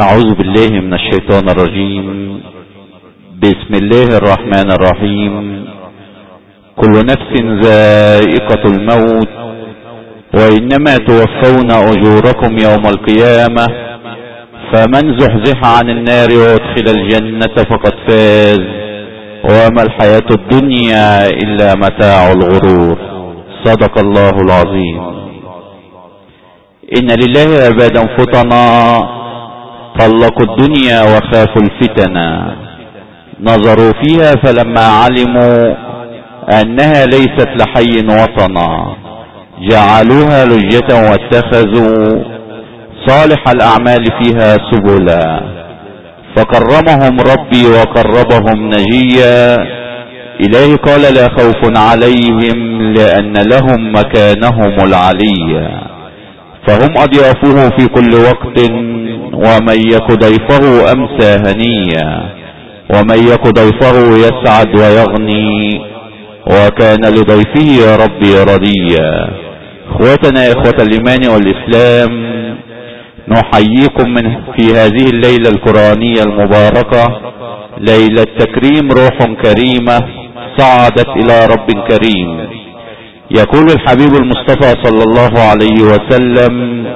أعوذ بالله من الشيطان الرجيم. بسم الله الرحمن الرحيم. كل نفس ذائقة الموت وإنما توفون أجوركم يوم القيامة. فمن زحزح عن النار وأدخل الجنة فقد فاز. وما الحياة الدنيا إلا متاع الغرور. صدق الله العظيم. إن لله عبادا فطنا طلقوا الدنيا وخافوا الفتنا نظروا فيها فلما علموا أنها ليست لحي وطنا جعلوها لجة واتخذوا صالح الأعمال فيها سبلا. فكرمهم ربي وقربهم نجيا. إليه قال لا خوف عليهم لأن لهم مكانهم العلي فهم اضيافه في كل وقت ومن يك ضيفه أمسى هنيا ومن يك ضيفه يسعد ويغني وكان لضيفه ربي رضيا. اخوتنا إخوة الإيمان والإسلام نحييكم من في هذه الليلة القرآنية المباركة. ليلة تكريم روح كريمة صعدت إلى رب كريم. يقول الحبيب المصطفى صلى الله عليه وسلم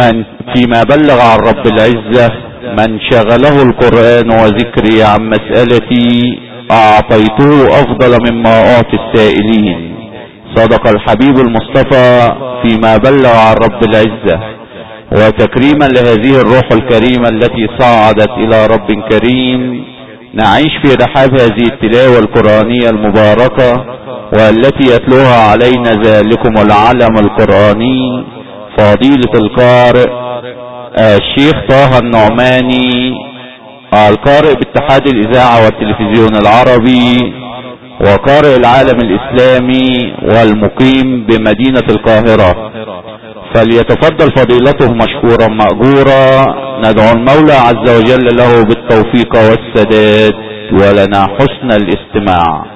من فيما بلغ عن رب العزة من شغله القرآن وذكري عن مسألتي أعطيته أفضل مما أعطي السائلين. صدق الحبيب المصطفى فيما بلغ عن رب العزة. وتكريما لهذه الروح الكريمة التي صعدت إلى رب كريم. نعيش في رحاب هذه التلاوة القرآنية المباركة والتي يتلوها علينا ذلكم العلم القرآني. فضيلة القارئ الشيخ طه النعماني القارئ باتحاد الإذاعة والتلفزيون العربي وقارئ العالم الإسلامي والمقيم بمدينة القاهرة. فليتفضل فضيلته مشكورا مأجورا. ندعو المولى عز وجل له بالتوفيق والسداد ولنا حسن الاستماع.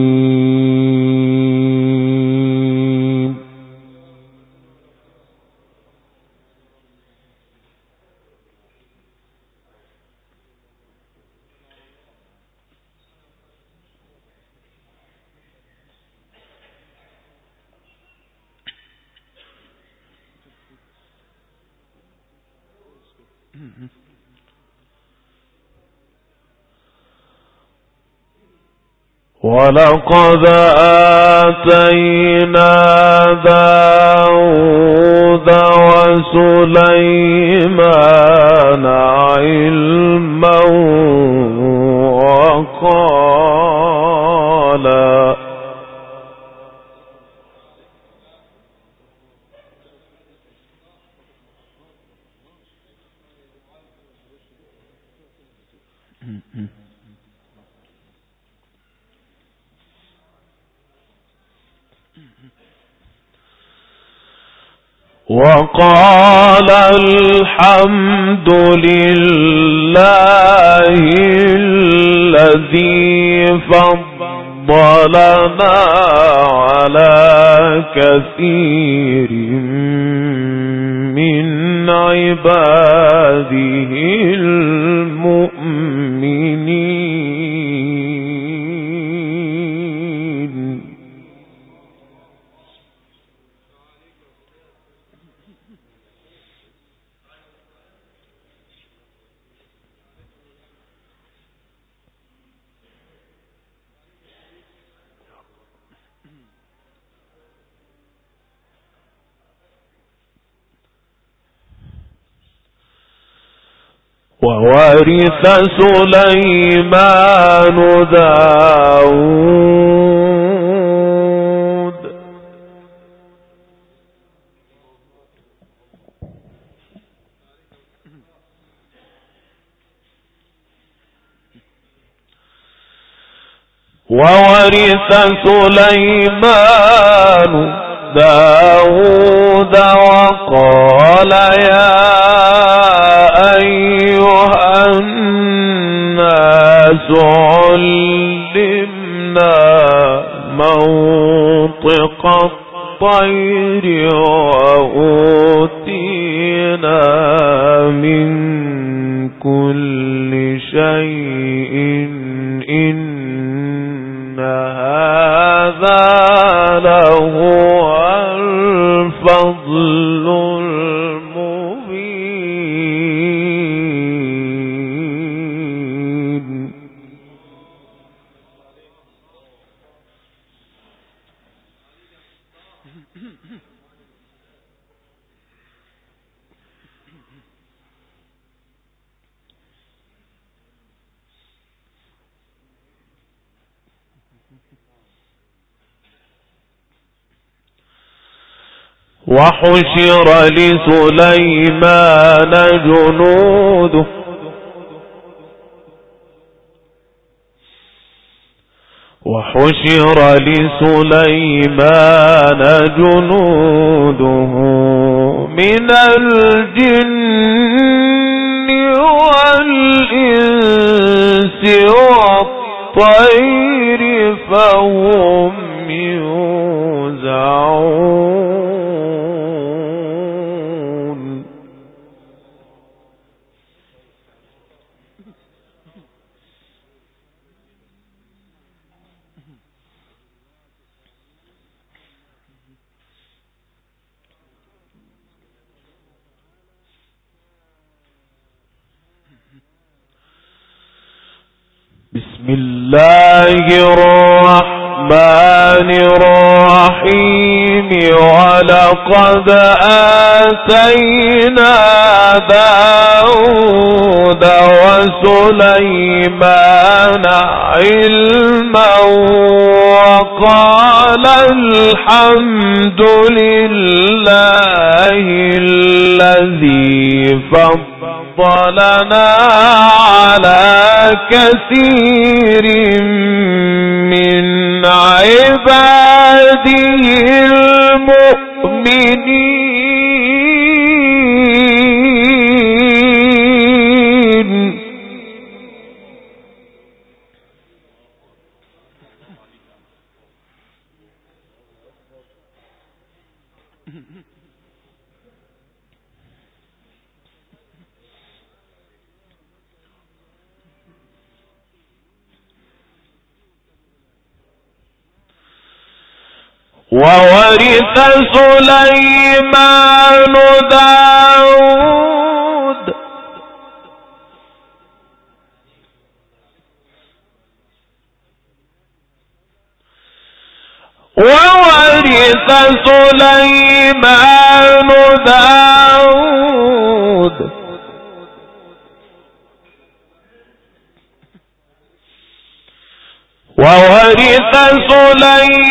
ولقد آتينا داود وسليمان علما وقالا وقال الحمد لله الذي فضلنا على كثير من عباده المؤمنين. وورث سليمان داود وورث سليمان داود وقال يا علمنا منطق الطير وأوتينا من كل شيء إن هذا لهو الفضل وحشر لسليمان جنوده. وحشر لسليمان جنوده من الجن والإنس والطير فهم يوزعون. بسم الله الرحمن الرحيم. ولقد آتينا داود وسليمان علما وقال الحمد لله الذي فضلنا على كثير من عباده المؤمنين. وورث سليمان داود. وورث سليمان داود. وورث سليمان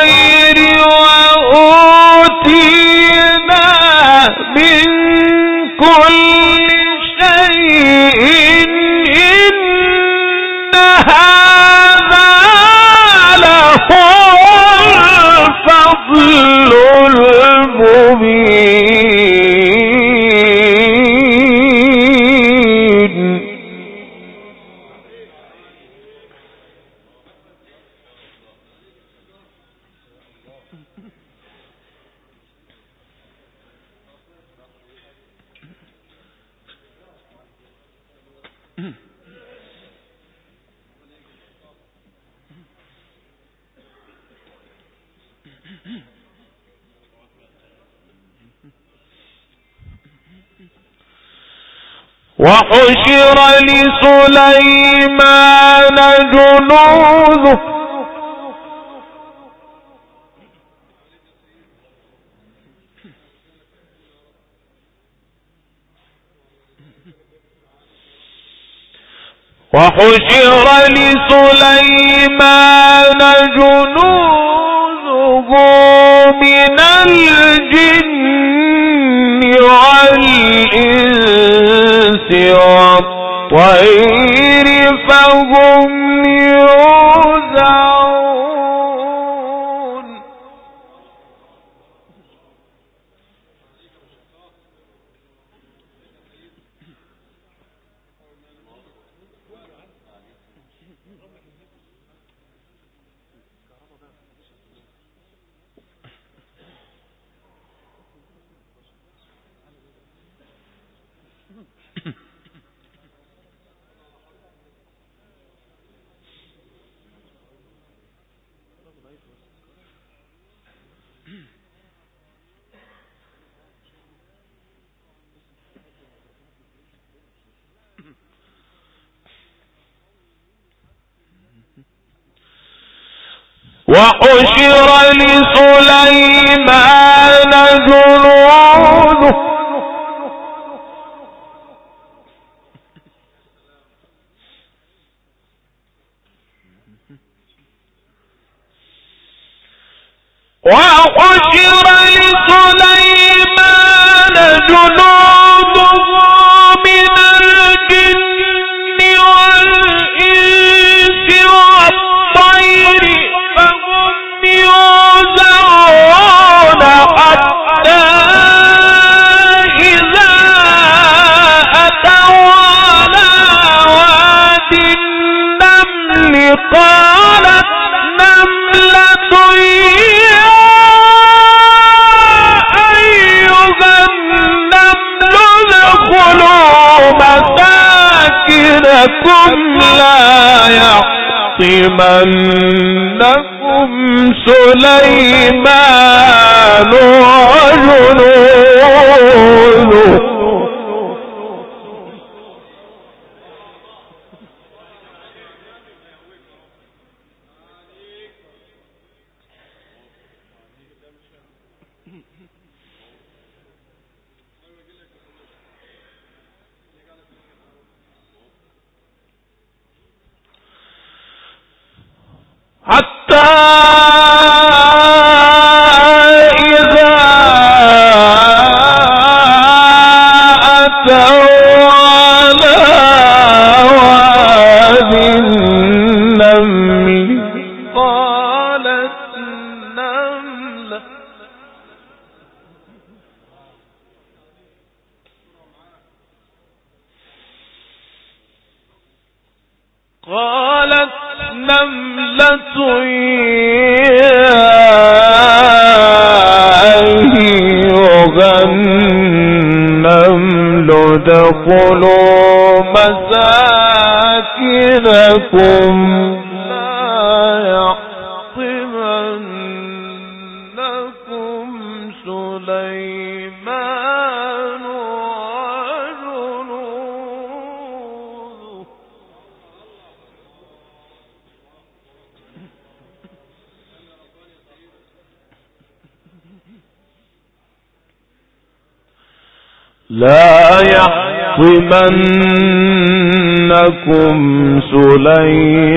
سليمان جنوده. وحشر لسليمان جنوده من الجن والإنس والطير فهم يوزعون Mm-hmm. وحشر لسليمان جنود عليه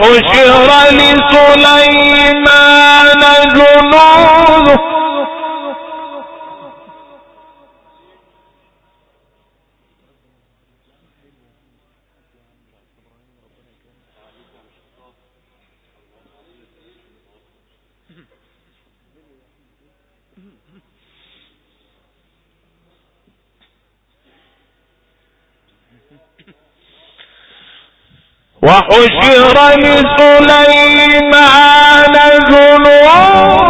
وشرا وحشر لسليمان جنود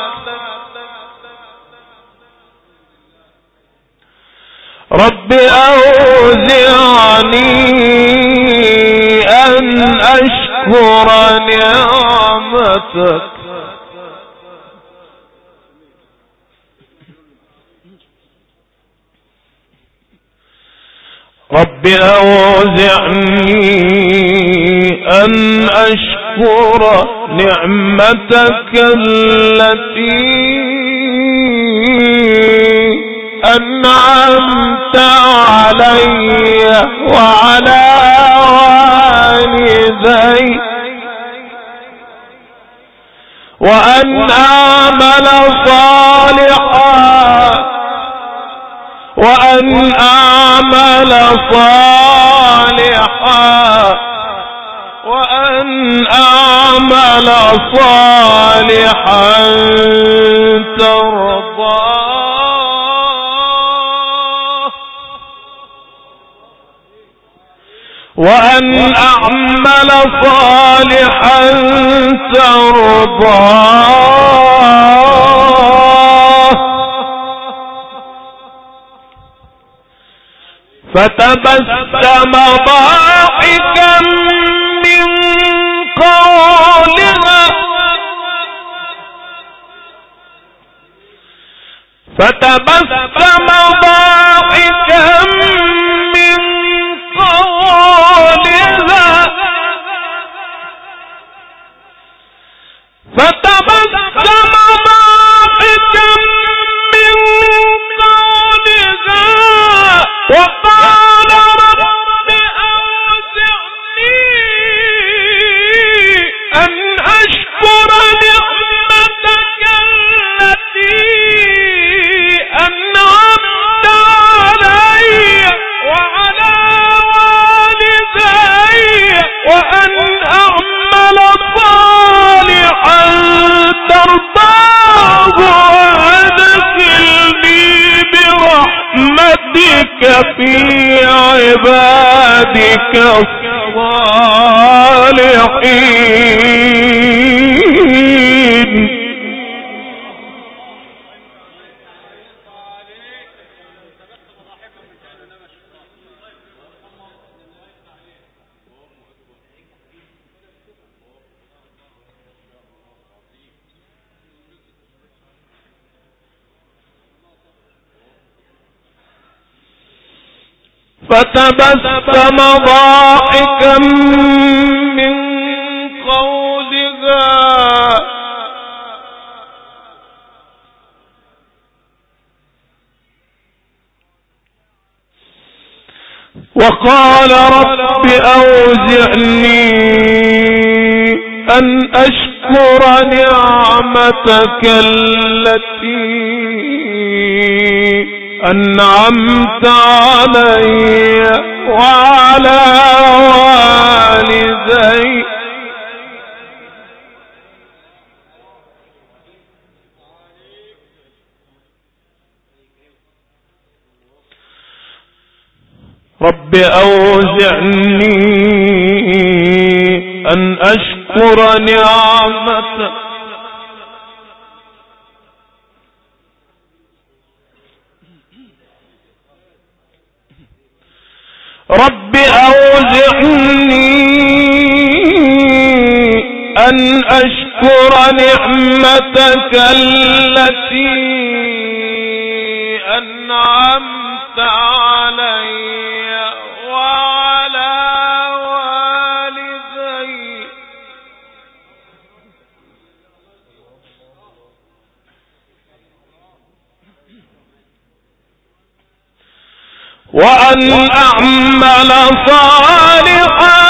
رب أوزعني أن أشكر نعمتك. رب أوزعني أن أشكر نعمتك التي أنعمت علي وعلى والدي. وأن أعمل صالحا. وأن أعمل صالحا. وأن أعمل صالحا ترضاه وأن أعمل صالحا ترضاه. فتبسم ضاحكا من قولها. فتبسم ضاحكا في عبادك الصالحين فتبسم ضاحكا من قولها. وقال رب أوزعني أن أشكر نعمتك التي أنعمت علي وعلى والدي. رب أوزعني أن أشكر نعمتك رب أوزعني أن أشكر نعمتك التي أنعمت وأن أعمل صالحا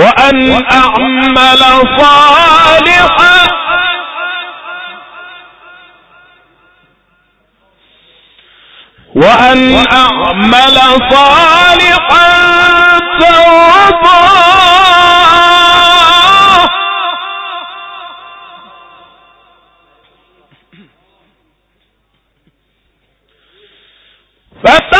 وأن أعمل صالحا. وأن أعمل صالحا ترضاه فتبسم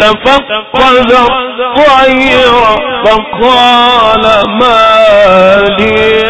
وتفقد الطير فقال ما لي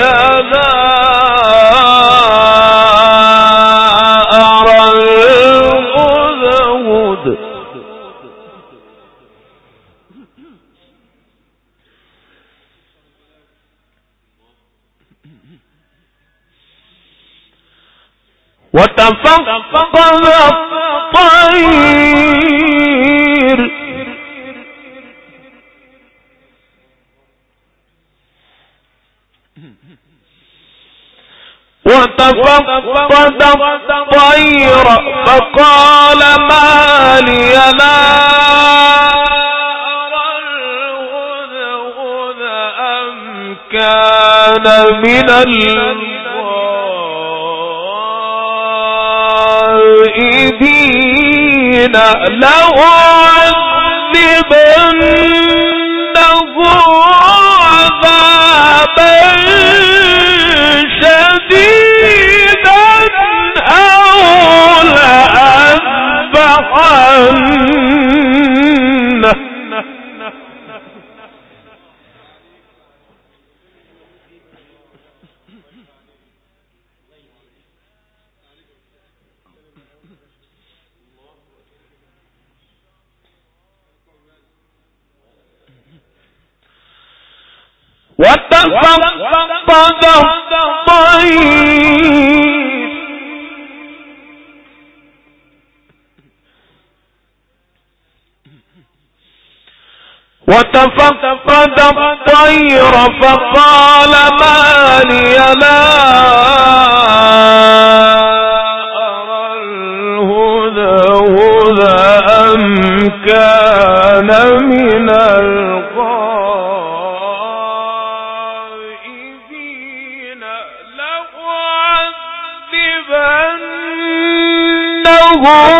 من الغائبين لأعذبنه عذابا شديدا أو لأذبحنه وتفقد الطير فقال ما لي لا أرى الهدى هدى كان من الغائبين؟ لأعذبنه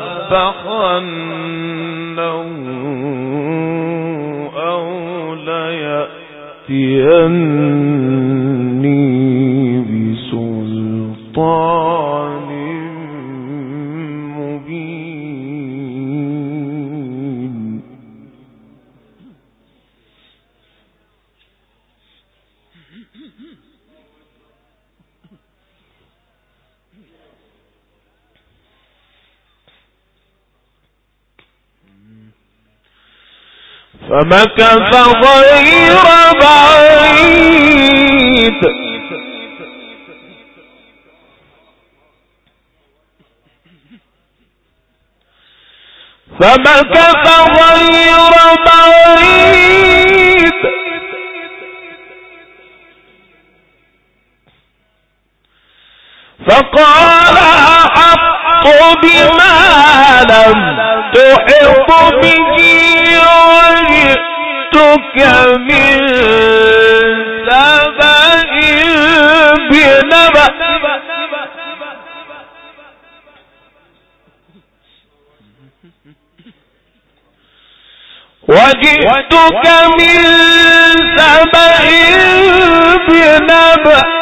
لأذبحنه أو ليأتيني فمكث غير بعيد. فمكث غير بعيد. فقال أحط بما لم تحط به بنبأ وجئتك من سبأ بنبأ.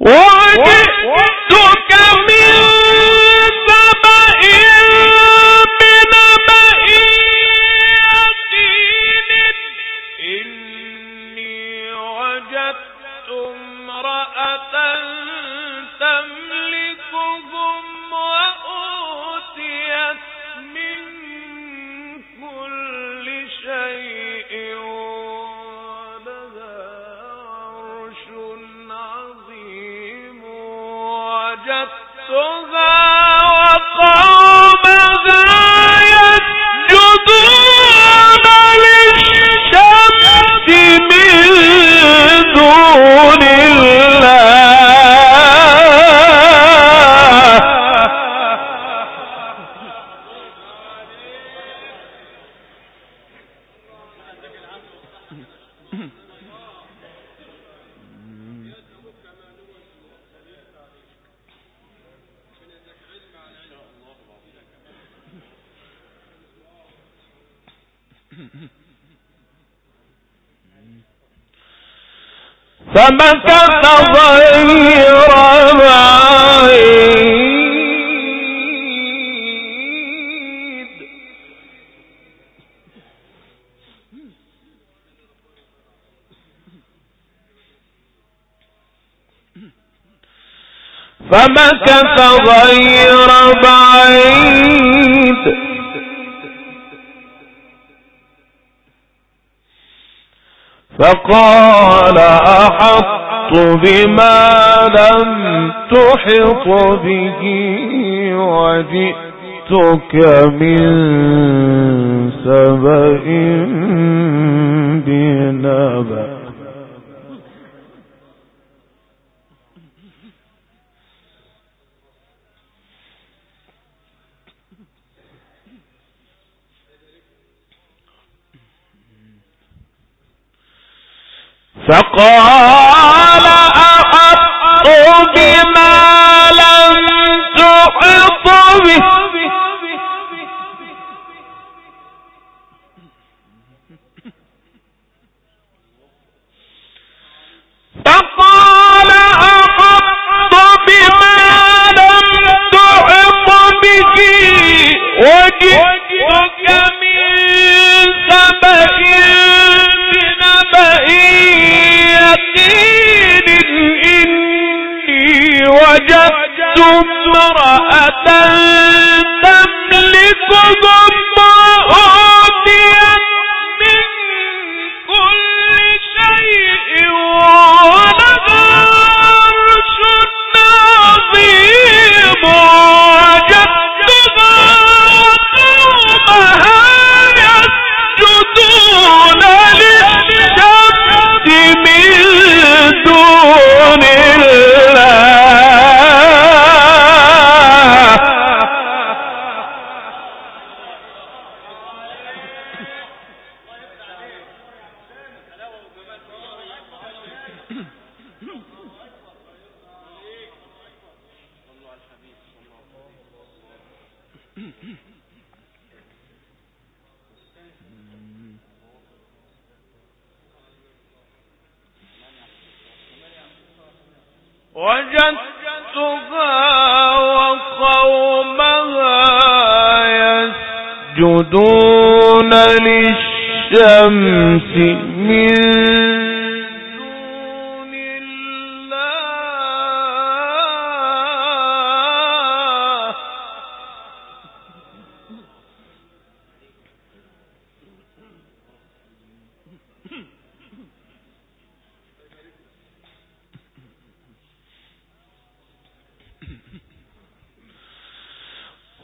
وجئتك وقال غير بعيد فمكث غير بعيد. فقال أحط بما لم تحط به وجئتك من سبأ بنبأ. فقال أحط بما لم تحط به.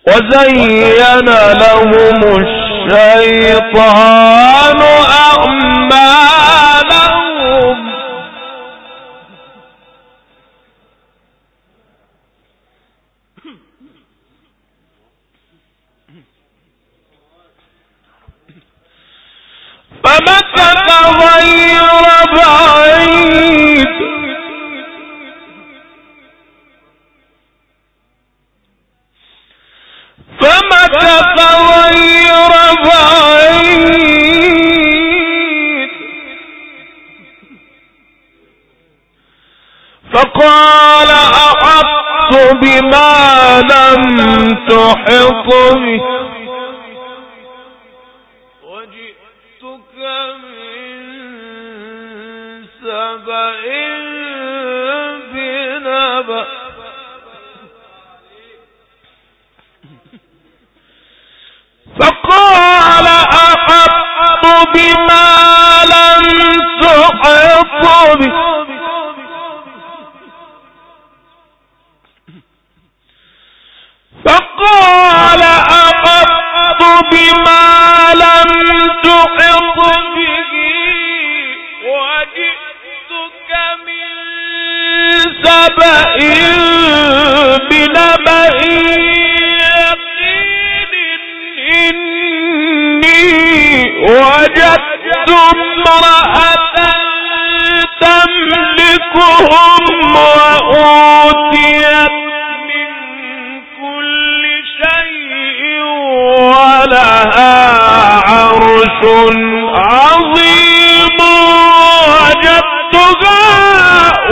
وزين لهم الشيطان أعمال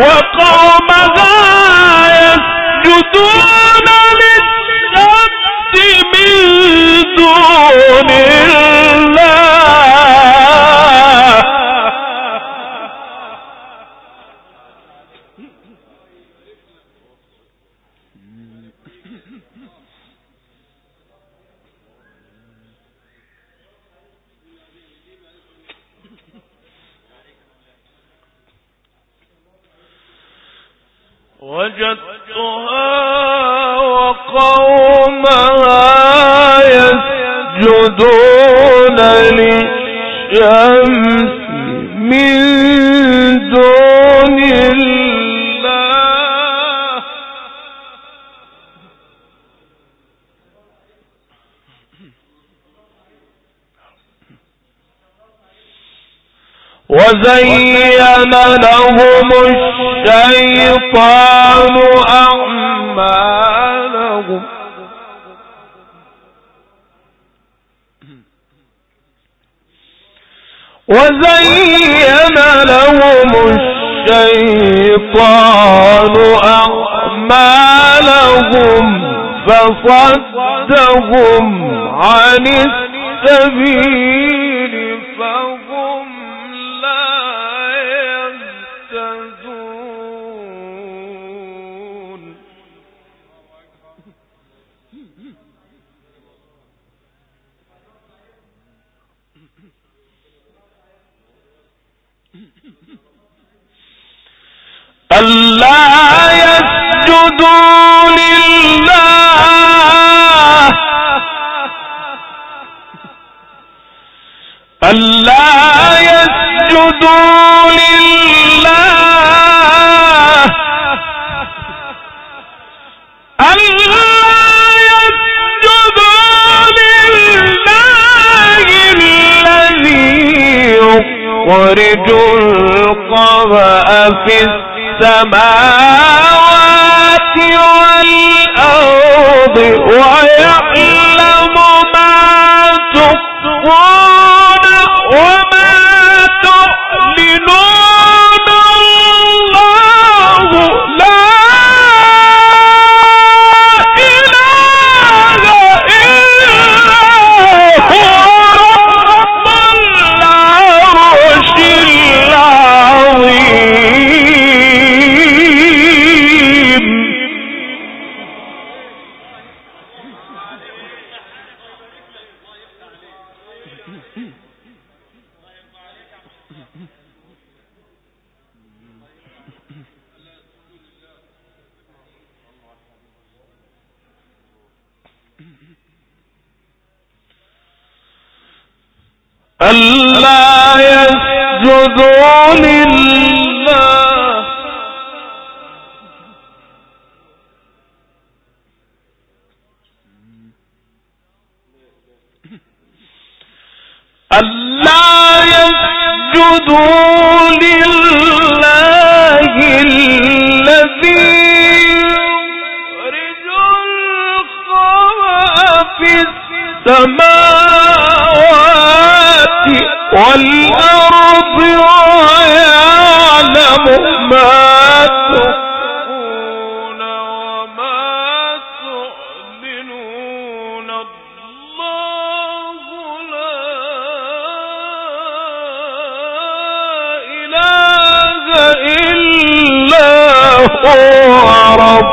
What? وزين لهم الشيطان أعمالهم. وزين لهم الشيطان أعمالهم فصدهم عن السبيل. ألا يسجدوا لله. ألا يسجدوا لله. ألا يسجدوا لله الذي يخرج القبأ في السماء. السماوات والأرض ويعلم ما تقون وما هو رب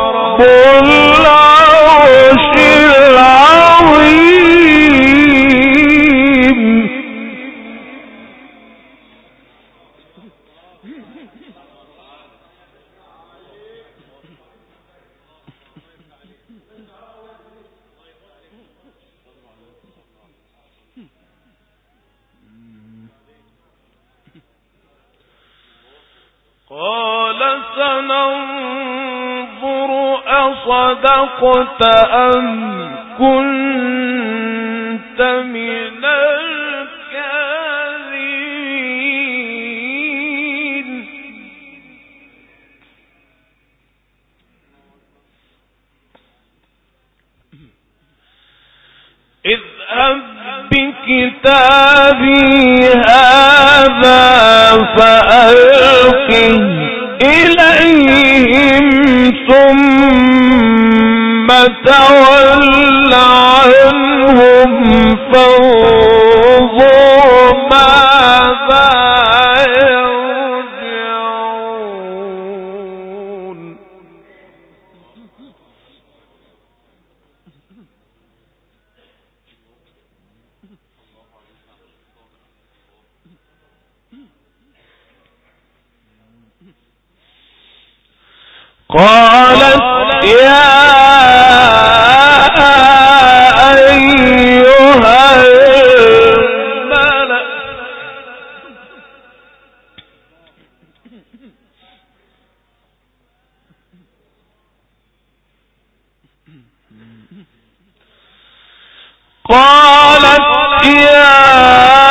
قالت يا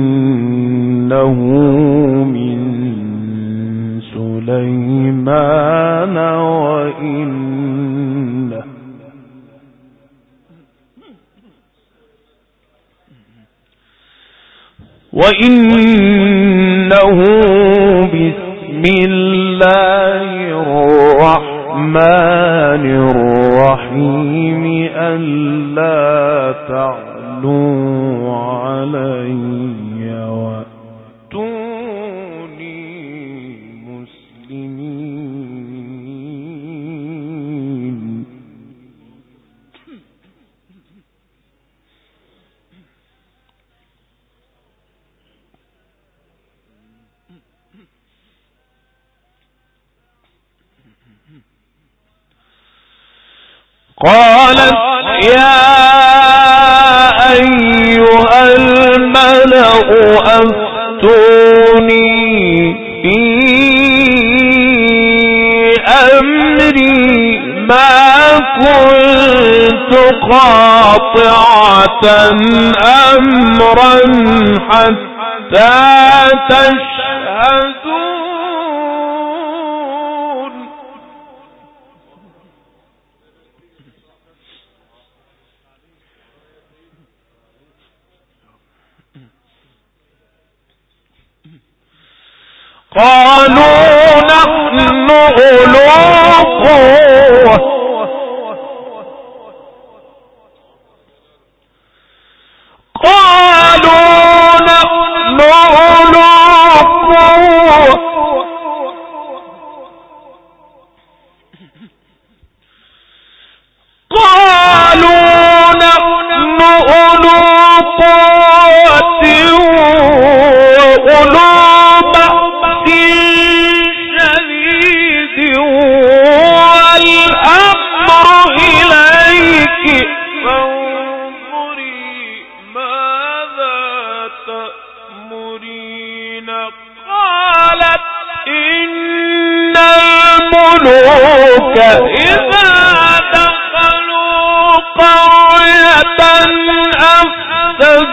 إنه من سليمان وإنه وإنه قالوا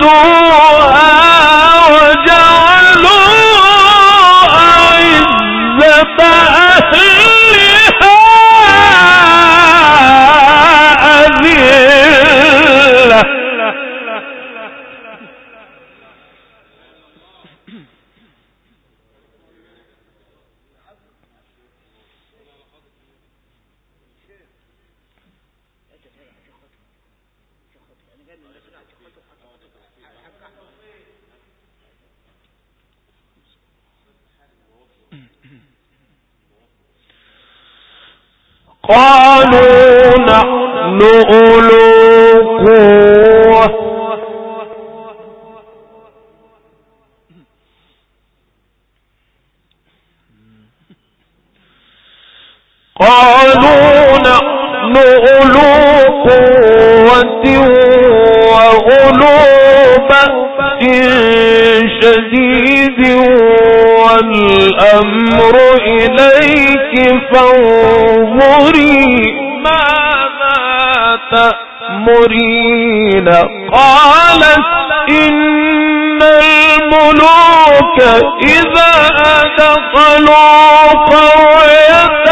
أفسدوها الملوك إذا أدخلوا قرية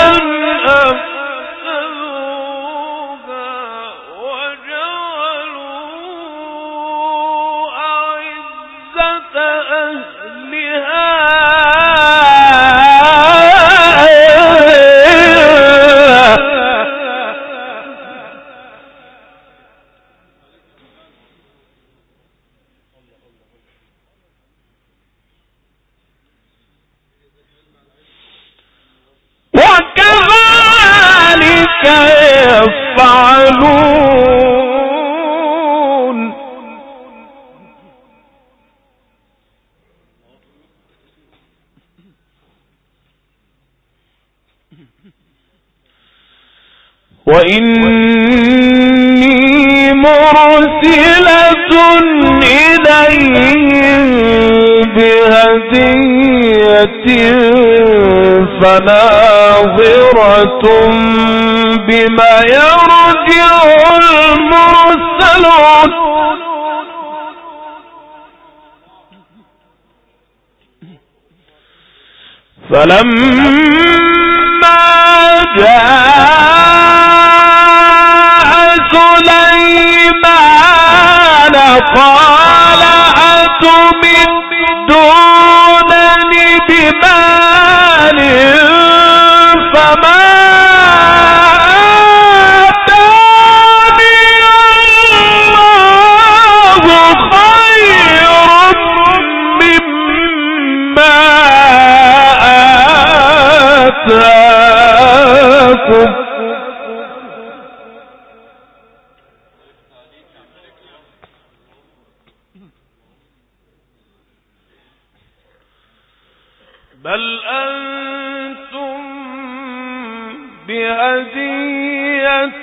وإني مرسلة إليهم بهدية فناظرة بما يرجع المرسلون. فلما جاء قال أتمدونني بمال فما الله خير مما آتاكم.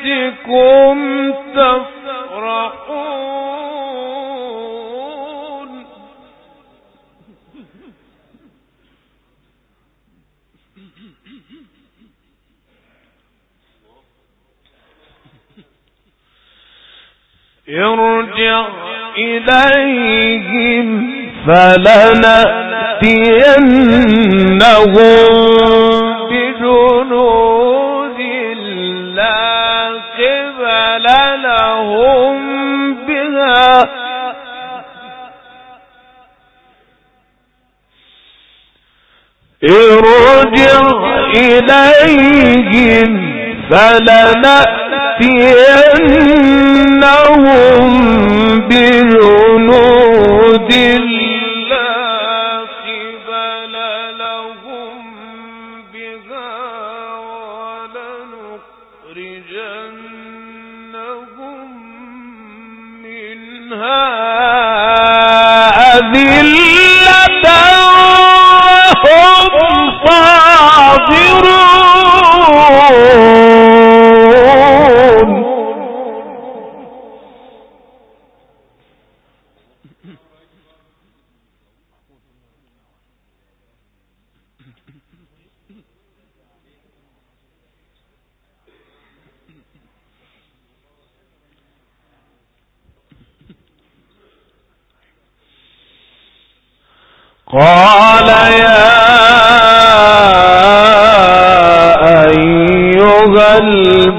بهديتكم تفرحون ارجع إليهم فلنأتينهم بجنود لا قبل لهم بها. ارجع إليهم فلنأتينهم بجنود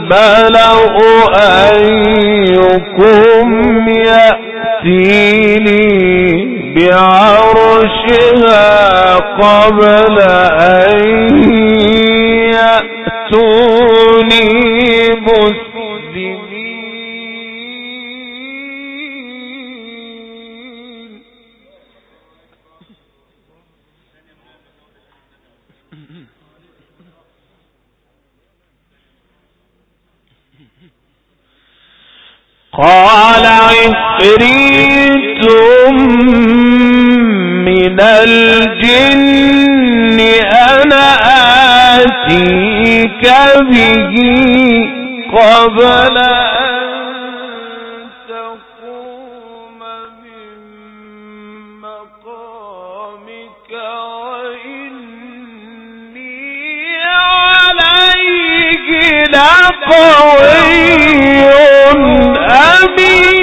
الملأ أيكم يأتيني بعرشها قبل أن قال عفريت من الجن أنا آتيك به قبل أن لقوي قال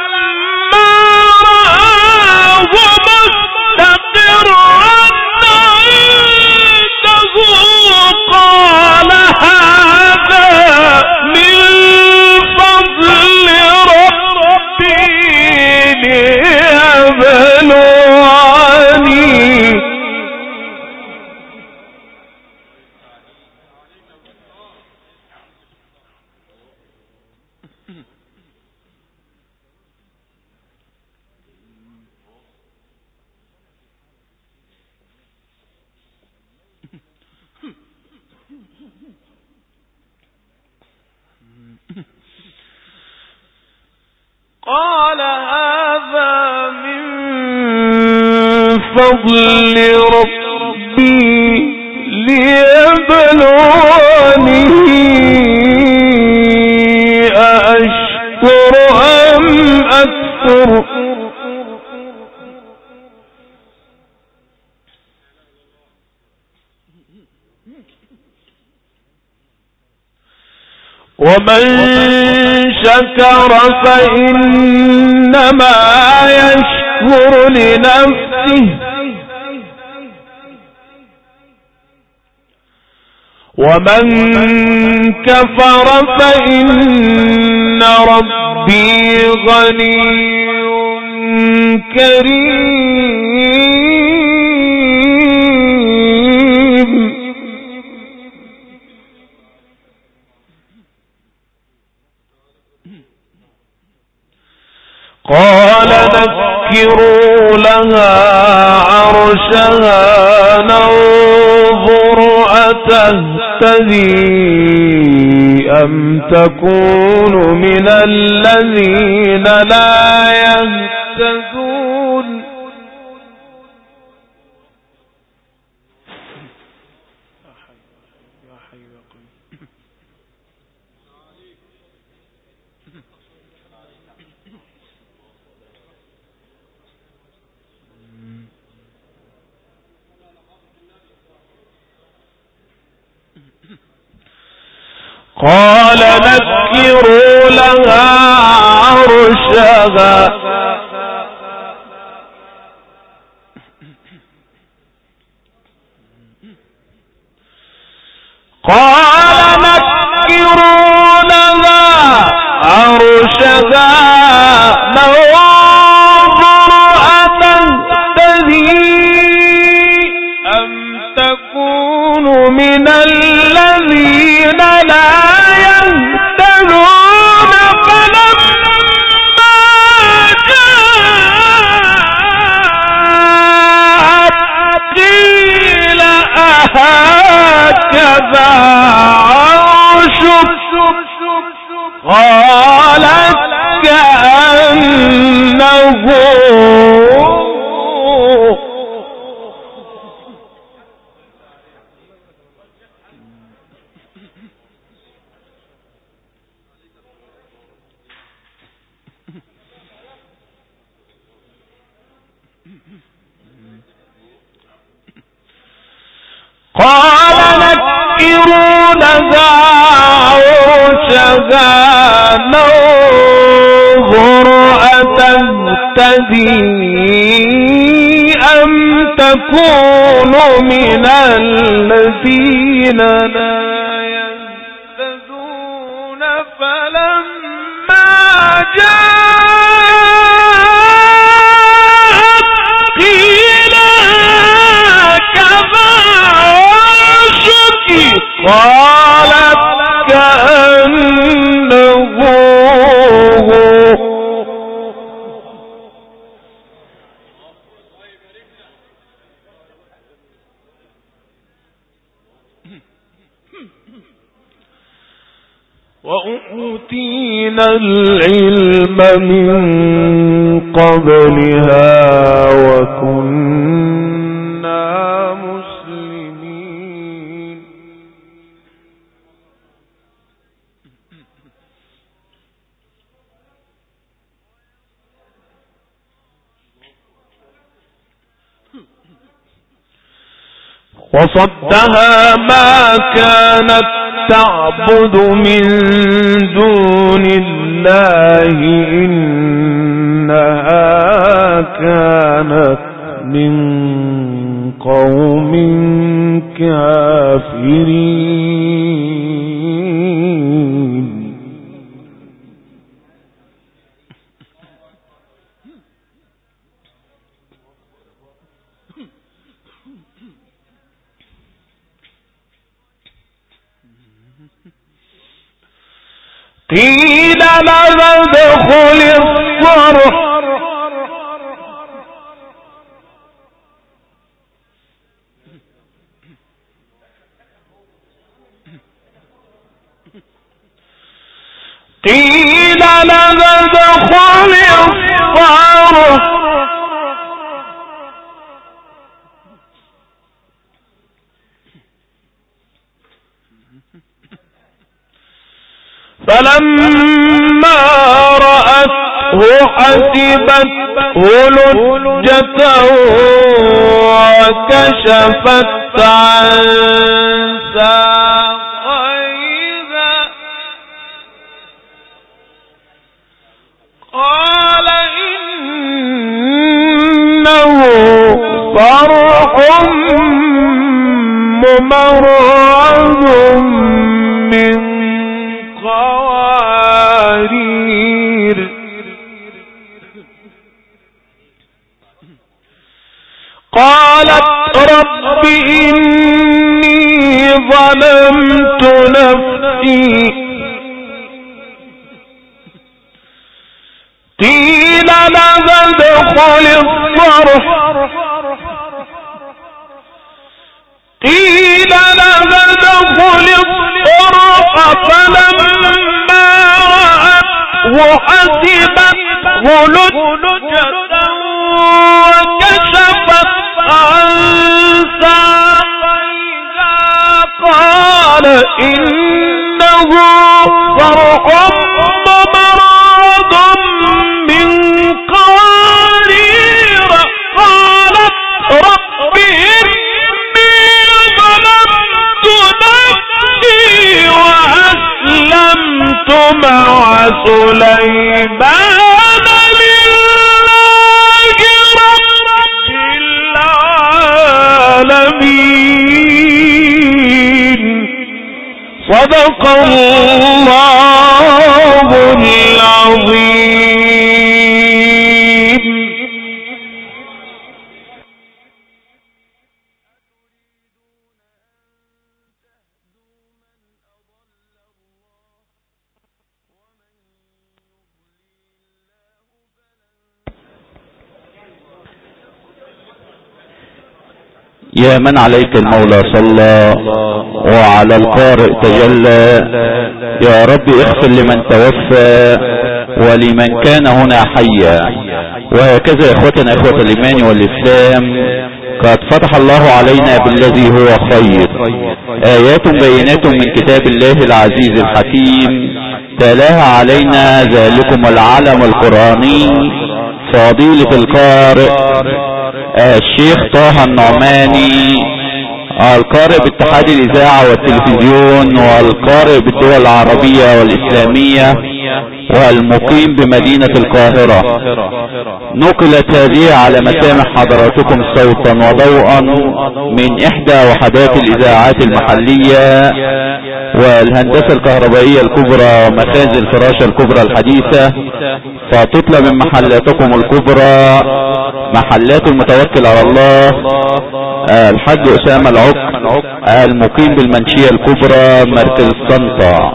ومن شكر فإنما يشكر لنفسه. ومن كفر فإن ربي غني كريم. قال نكروا لها عرشها ننظر أتهتدي أم تكون من الذين لا يهتدون قال نكون من الذين لا يهتدون فلما جاء قيل كما عاشك؟ قالت وأوتينا العلم من قبلها وكنا مسلمين. وصدها ما كانت تعبد من دون الله إنها كانت من قوم كافرين. ادخل الصرح قيل لها ادخل الصرح فلما حسبته لجة وكشفت عن ساقيها. قال إنه فرح ممرض من قوارير. قالت رب إني ظلمت نفسي. قيل لها ادخل الصرح قيل لها ادخل الصرح فلما وحسبته لجة وكشفت عن ساقيها قال إنه فرح ممرض من قوارير قالت رب إني ظلمت نفسي وأسلمت مع سليمان. صدق الله. يا من عليك المولى صلى وعلى القارئ تجلى. يا رب اغفر لمن توفى ولمن كان هنا حيا. وهكذا إخوتنا إخوة الإيمان والإسلام قد فتح الله علينا بالذي هو خير. آيات بينات من كتاب الله العزيز الحكيم تلاها علينا ذلكم العلم القرآني. فضيلة القارئ. الشيخ طه النعماني القارئ باتحاد الإذاعة والتلفزيون والقارئ بالدول العربية والإسلامية. والمقيم بمدينة القاهرة. نقلت هذه على مسامع حضراتكم صوتا وضوءا من إحدى وحدات الإذاعات المحلية والهندسة الكهربائية الكبرى ومخازن الفراشة الكبرى الحديثة. فتطلب من محلاتكم الكبرى محلات المتوكل على الله الحاج أسامة العق المقيم بالمنشية الكبرى مركز الصنطة